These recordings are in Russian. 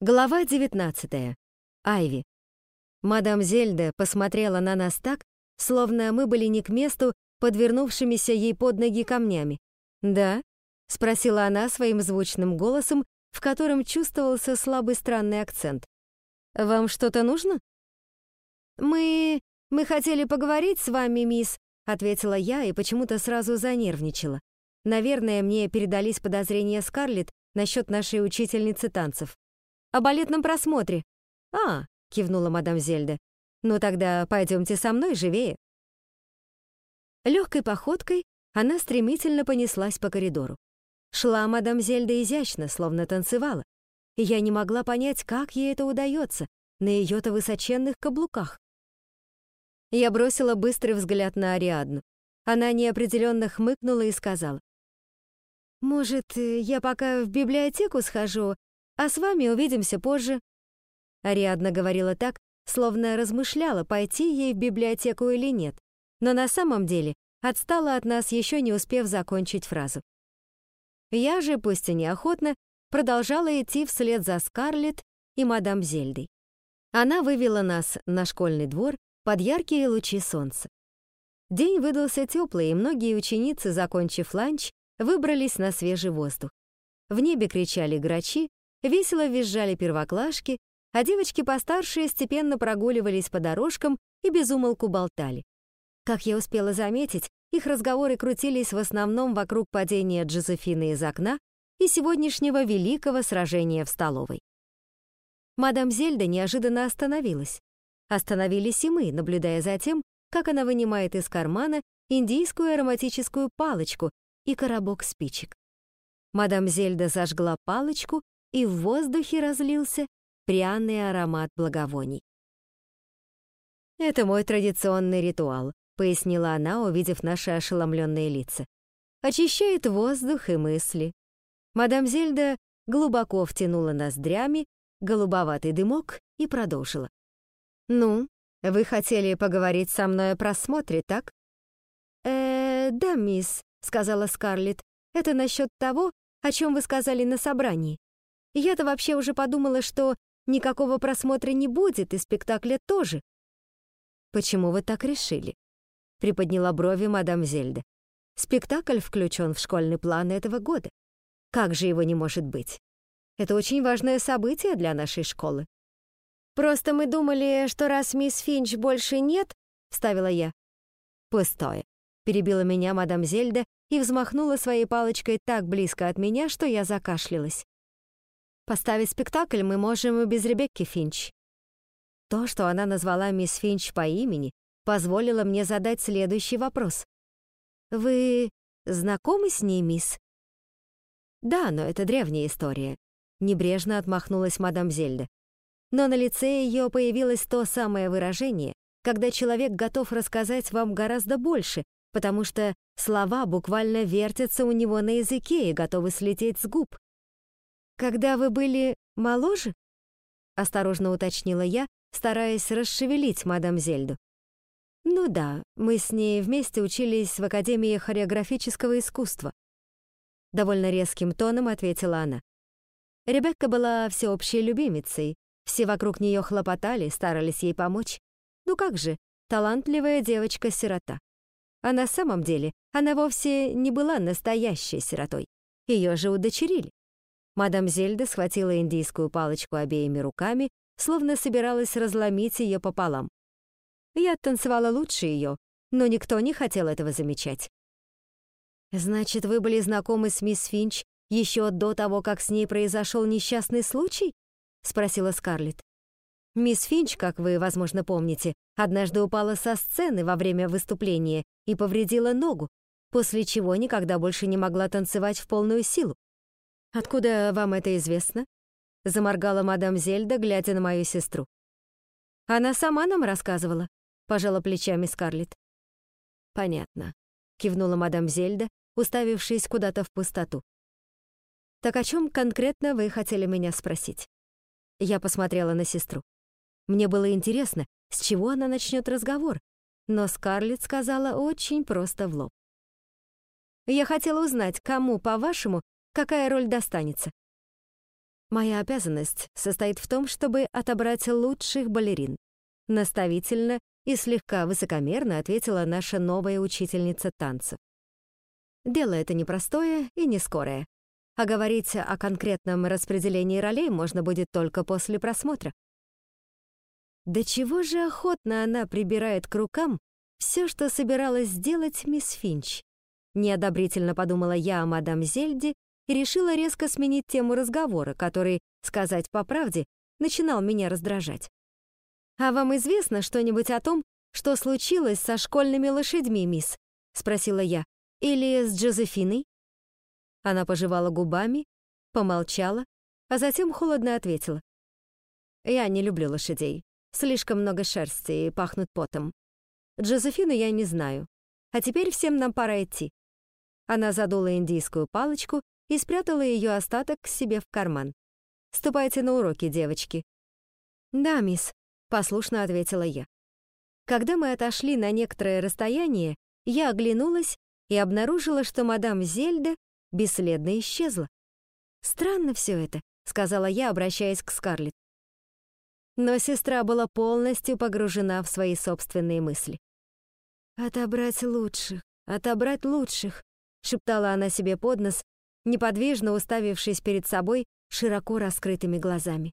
Глава 19. Айви. Мадам Зельда посмотрела на нас так, словно мы были не к месту подвернувшимися ей под ноги камнями. «Да?» — спросила она своим звучным голосом, в котором чувствовался слабый странный акцент. «Вам что-то нужно?» «Мы... мы хотели поговорить с вами, мисс», — ответила я и почему-то сразу занервничала. Наверное, мне передались подозрения Скарлетт насчет нашей учительницы танцев о балетном просмотре». «А», — кивнула мадам Зельда, «ну тогда пойдемте со мной живее». Легкой походкой она стремительно понеслась по коридору. Шла мадам Зельда изящно, словно танцевала, и я не могла понять, как ей это удается на ее-то высоченных каблуках. Я бросила быстрый взгляд на Ариадну. Она неопределенно хмыкнула и сказала. «Может, я пока в библиотеку схожу, а с вами увидимся позже». Ариадна говорила так, словно размышляла, пойти ей в библиотеку или нет, но на самом деле отстала от нас, еще не успев закончить фразу. Я же, пусть и неохотно, продолжала идти вслед за Скарлетт и мадам Зельдой. Она вывела нас на школьный двор под яркие лучи солнца. День выдался теплый, и многие ученицы, закончив ланч, выбрались на свежий воздух. В небе кричали грачи, Весело визжали первоклашки, а девочки постарше степенно прогуливались по дорожкам и безумолку болтали. Как я успела заметить, их разговоры крутились в основном вокруг падения Джозефины из окна и сегодняшнего великого сражения в столовой. Мадам Зельда неожиданно остановилась. Остановились и мы, наблюдая за тем, как она вынимает из кармана индийскую ароматическую палочку и коробок спичек. Мадам Зельда зажгла палочку и в воздухе разлился пряный аромат благовоний. «Это мой традиционный ритуал», — пояснила она, увидев наши ошеломленные лица. «Очищает воздух и мысли». Мадам Зельда глубоко втянула ноздрями голубоватый дымок и продолжила. «Ну, вы хотели поговорить со мной о просмотре, так?» «Э, да, мисс», — сказала Скарлетт. «Это насчет того, о чем вы сказали на собрании. Я-то вообще уже подумала, что никакого просмотра не будет, и спектакля тоже. «Почему вы так решили?» — приподняла брови мадам Зельда. «Спектакль включен в школьный план этого года. Как же его не может быть? Это очень важное событие для нашей школы». «Просто мы думали, что раз мисс Финч больше нет», — вставила я. «Пустое», — перебила меня мадам Зельда и взмахнула своей палочкой так близко от меня, что я закашлялась. Поставить спектакль мы можем и без Ребекки Финч. То, что она назвала мисс Финч по имени, позволило мне задать следующий вопрос. «Вы знакомы с ней, мисс?» «Да, но это древняя история», — небрежно отмахнулась мадам Зельда. Но на лице ее появилось то самое выражение, когда человек готов рассказать вам гораздо больше, потому что слова буквально вертятся у него на языке и готовы слететь с губ. «Когда вы были моложе?» — осторожно уточнила я, стараясь расшевелить мадам Зельду. «Ну да, мы с ней вместе учились в Академии хореографического искусства». Довольно резким тоном ответила она. Ребекка была всеобщей любимицей, все вокруг нее хлопотали, старались ей помочь. Ну как же, талантливая девочка-сирота. А на самом деле она вовсе не была настоящей сиротой. Ее же удочерили. Мадам Зельда схватила индийскую палочку обеими руками, словно собиралась разломить ее пополам. Я танцевала лучше ее, но никто не хотел этого замечать. «Значит, вы были знакомы с мисс Финч еще до того, как с ней произошел несчастный случай?» — спросила Скарлетт. Мисс Финч, как вы, возможно, помните, однажды упала со сцены во время выступления и повредила ногу, после чего никогда больше не могла танцевать в полную силу. «Откуда вам это известно?» — заморгала мадам Зельда, глядя на мою сестру. «Она сама нам рассказывала», — пожала плечами Скарлетт. «Понятно», — кивнула мадам Зельда, уставившись куда-то в пустоту. «Так о чем конкретно вы хотели меня спросить?» Я посмотрела на сестру. Мне было интересно, с чего она начнет разговор, но Скарлетт сказала очень просто в лоб. «Я хотела узнать, кому, по-вашему, какая роль достанется. Моя обязанность состоит в том, чтобы отобрать лучших балерин. Наставительно и слегка высокомерно ответила наша новая учительница танцев. Дело это непростое и не скорое, а говорить о конкретном распределении ролей можно будет только после просмотра. До чего же охотно она прибирает к рукам все, что собиралась сделать мисс Финч. Неодобрительно подумала я о мадам Зельде и решила резко сменить тему разговора, который, сказать по правде, начинал меня раздражать. «А вам известно что-нибудь о том, что случилось со школьными лошадьми, мисс?» — спросила я. «Или с Джозефиной?» Она пожевала губами, помолчала, а затем холодно ответила. «Я не люблю лошадей. Слишком много шерсти и пахнут потом. Джозефину я не знаю. А теперь всем нам пора идти». Она задула индийскую палочку и спрятала ее остаток себе в карман. «Ступайте на уроки, девочки». «Да, мисс», — послушно ответила я. Когда мы отошли на некоторое расстояние, я оглянулась и обнаружила, что мадам Зельда бесследно исчезла. «Странно все это», — сказала я, обращаясь к Скарлетт. Но сестра была полностью погружена в свои собственные мысли. «Отобрать лучших, отобрать лучших», — шептала она себе под нос, неподвижно уставившись перед собой широко раскрытыми глазами.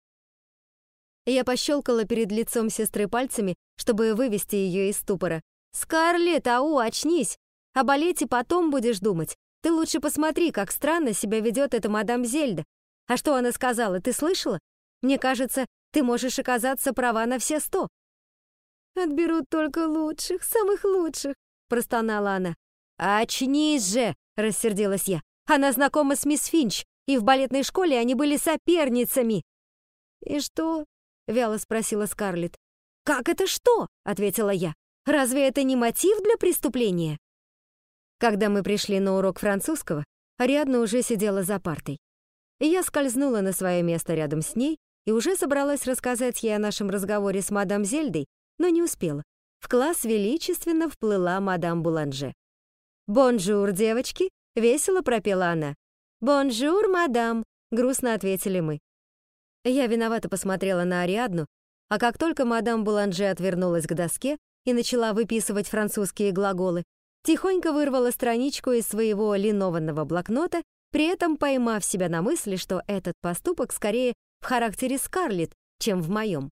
Я пощелкала перед лицом сестры пальцами, чтобы вывести ее из ступора. «Скарлетт, ау, очнись! О балете потом будешь думать. Ты лучше посмотри, как странно себя ведет эта мадам Зельда. А что она сказала, ты слышала? Мне кажется, ты можешь оказаться права на все сто». «Отберут только лучших, самых лучших», — простонала она. «Очнись же!» — рассердилась я. Она знакома с мисс Финч, и в балетной школе они были соперницами». «И что?» — вяло спросила Скарлетт. «Как это что?» — ответила я. «Разве это не мотив для преступления?» Когда мы пришли на урок французского, Ариадна уже сидела за партой. Я скользнула на свое место рядом с ней и уже собралась рассказать ей о нашем разговоре с мадам Зельдой, но не успела. В класс величественно вплыла мадам Буланже. «Bonjour, девочки!» Весело пропела она. «Bonjour, мадам», — грустно ответили мы. Я виновато посмотрела на Ариадну, а как только мадам Буланже отвернулась к доске и начала выписывать французские глаголы, тихонько вырвала страничку из своего линованного блокнота, при этом поймав себя на мысли, что этот поступок скорее в характере Скарлетт, чем в моем.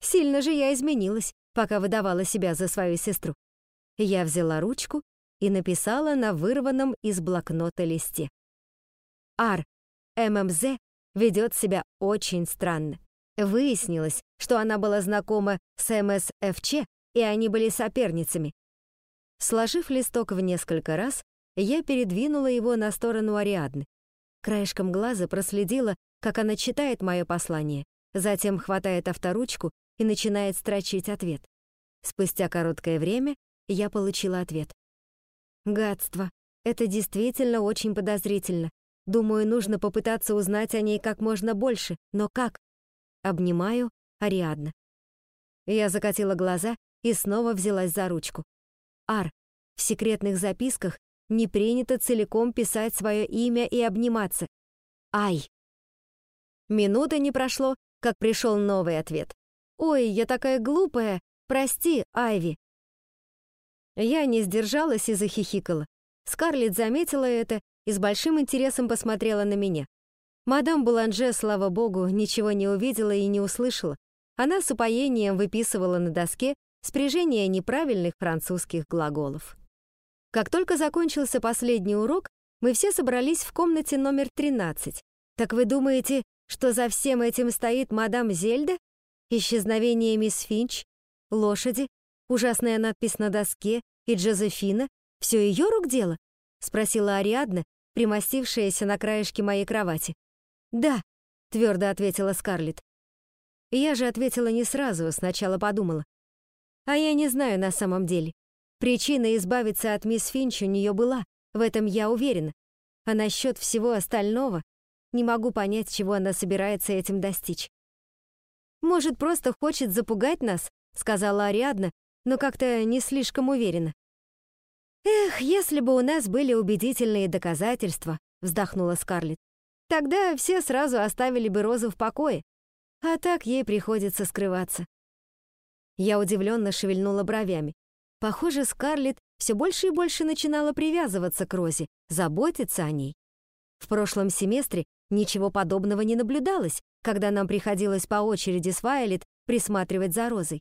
Сильно же я изменилась, пока выдавала себя за свою сестру. Я взяла ручку и написала на вырванном из блокнота листе. Ар, ММЗ ведет себя очень странно. Выяснилось, что она была знакома с МСФЧ, и они были соперницами. Сложив листок в несколько раз, я передвинула его на сторону Ариадны. Краешком глаза проследила, как она читает мое послание, затем хватает авторучку и начинает строчить ответ. Спустя короткое время я получила ответ. Гадство. Это действительно очень подозрительно. Думаю, нужно попытаться узнать о ней как можно больше. Но как? Обнимаю Ариадна. Я закатила глаза и снова взялась за ручку. Ар, в секретных записках не принято целиком писать свое имя и обниматься. Ай. Минуты не прошло, как пришел новый ответ. «Ой, я такая глупая! Прости, Айви!» Я не сдержалась и захихикала. Скарлетт заметила это и с большим интересом посмотрела на меня. Мадам Буланже, слава богу, ничего не увидела и не услышала. Она с упоением выписывала на доске спряжение неправильных французских глаголов. Как только закончился последний урок, мы все собрались в комнате номер 13. Так вы думаете, что за всем этим стоит мадам Зельда? Исчезновение мисс Финч? Лошади? Ужасная надпись на доске и Джозефина — все ее рук дело? Спросила Ариадна, примостившаяся на краешке моей кровати. Да, твердо ответила Скарлетт. Я же ответила не сразу, сначала подумала. А я не знаю на самом деле. Причина избавиться от мисс Финч у нее была, в этом я уверена. А насчет всего остального не могу понять, чего она собирается этим достичь. «Может, просто хочет запугать нас?» — сказала Ариадна, но как-то не слишком уверенно. «Эх, если бы у нас были убедительные доказательства», — вздохнула Скарлетт. Тогда все сразу оставили бы Розу в покое, а так ей приходится скрываться. Я удивленно шевельнула бровями. Похоже, Скарлетт все больше и больше начинала привязываться к Розе, заботиться о ней. В прошлом семестре ничего подобного не наблюдалось, когда нам приходилось по очереди с Вайолет присматривать за Розой.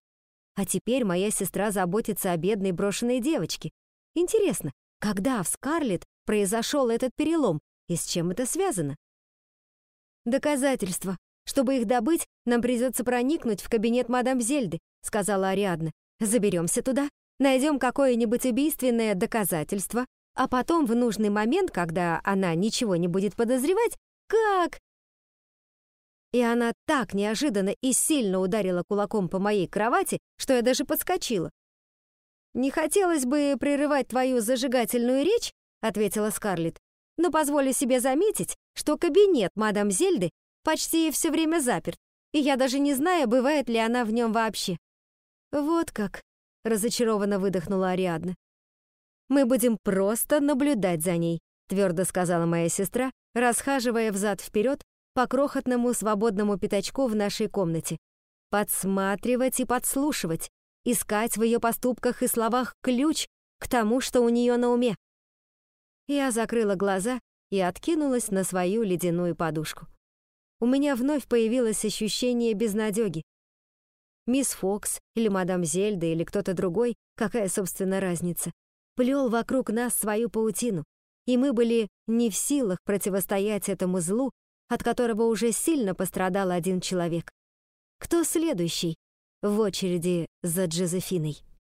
А теперь моя сестра заботится о бедной брошенной девочке. Интересно, когда в Скарлетт произошел этот перелом и с чем это связано? Доказательства. Чтобы их добыть, нам придется проникнуть в кабинет мадам Зельды, сказала Ариадна. Заберемся туда, найдем какое-нибудь убийственное доказательство, а потом в нужный момент, когда она ничего не будет подозревать, как... И она так неожиданно и сильно ударила кулаком по моей кровати, что я даже подскочила. «Не хотелось бы прерывать твою зажигательную речь», — ответила Скарлетт, «но позволю себе заметить, что кабинет мадам Зельды почти все время заперт, и я даже не знаю, бывает ли она в нем вообще». «Вот как», — разочарованно выдохнула Ариадна. «Мы будем просто наблюдать за ней», — твердо сказала моя сестра, расхаживая взад-вперед по крохотному свободному пятачку в нашей комнате. Подсматривать и подслушивать, искать в ее поступках и словах ключ к тому, что у нее на уме. Я закрыла глаза и откинулась на свою ледяную подушку. У меня вновь появилось ощущение безнадёги. Мисс Фокс или мадам Зельда или кто-то другой, какая, собственно, разница, плел вокруг нас свою паутину, и мы были не в силах противостоять этому злу, от которого уже сильно пострадал один человек. Кто следующий в очереди за Джозефиной?